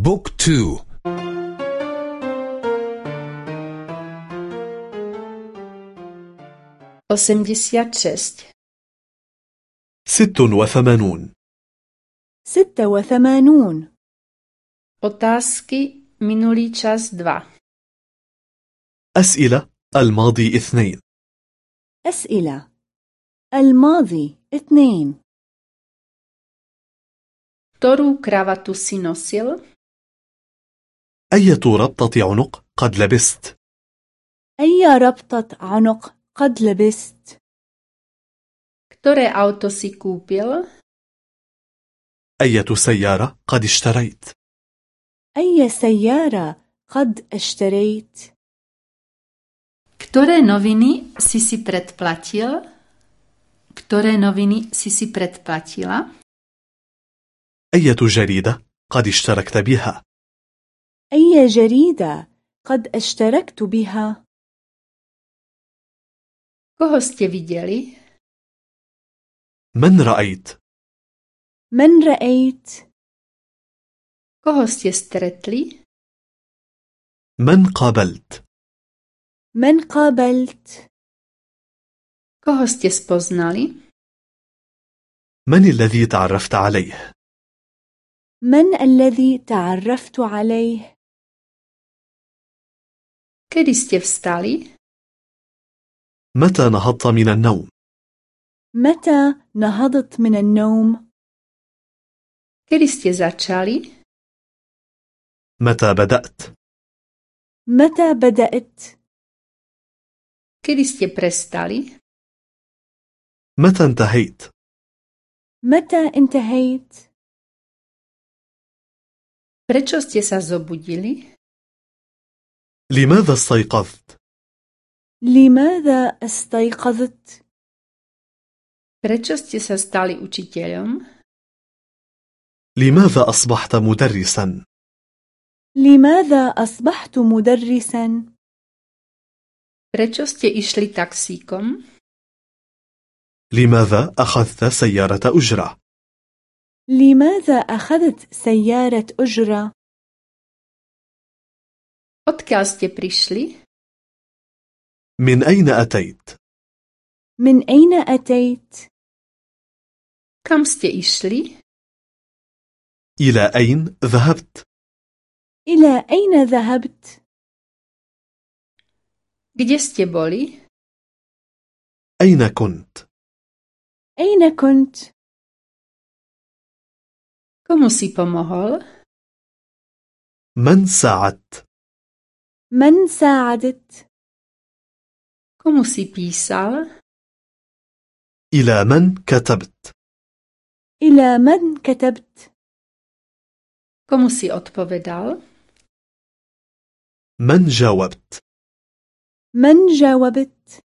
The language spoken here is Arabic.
Book two. Osemdesiat šesť. ست وثمانون ستة وثمانون Otázky minulý čas 2 أسئلة الماضي اثنين أسئلة الماضي اثنين Ktorú kravatu si nosil? أية ربطة عنق قد لبست أي ربطة عنق قد لبست؟ Ktoré auto si kúpil? أية سيارة قد اشتريت أي سيارة قد اشتريت؟ Ktoré noviny si si predplatil? Ktoré noviny si si predplatila? أية جريدة قد اشتركت بها أي جريدة قد اشتركت بها؟ Koho ste videli? من رأيت من رأيت؟ Koho ste stretli? من قابلت من قابلت؟ Koho ste spoznali? من الذي تعرفت عليه من الذي تعرفت عليه؟ Kedy ste vstali? متى نهضت من النوم متى نهضت من النوم؟ Kedy ste začali? متى بدأت متى بدأت؟ Kedy ste prestali? متى انتهيت متى انتهيت؟ Prečo ste sa zobudili? لماذا استيقظت لماذا استيقظت؟ Prečo ste sa stali učiteľom? لماذا أصبحت مدرسا لماذا أصبحت مدرسا؟ Prečo ste išli taxíkom? لماذا أخذت سيارة أجرة لماذا أخذت سيارة أجرة؟ Odkiaľ ste prišli? من أين أتيت من أين أتيت؟ Kam ste išli? إلى أين ذهبت إلى أين ذهبت؟ Kde ste boli? أين كنت أين كنت؟ Komu si pomohol? من ساعدت من ساعدت؟ Komu si písal? إلى من كتبت إلى من كتبت؟ Komu si odpovedal? من جاوبت من جاوبت؟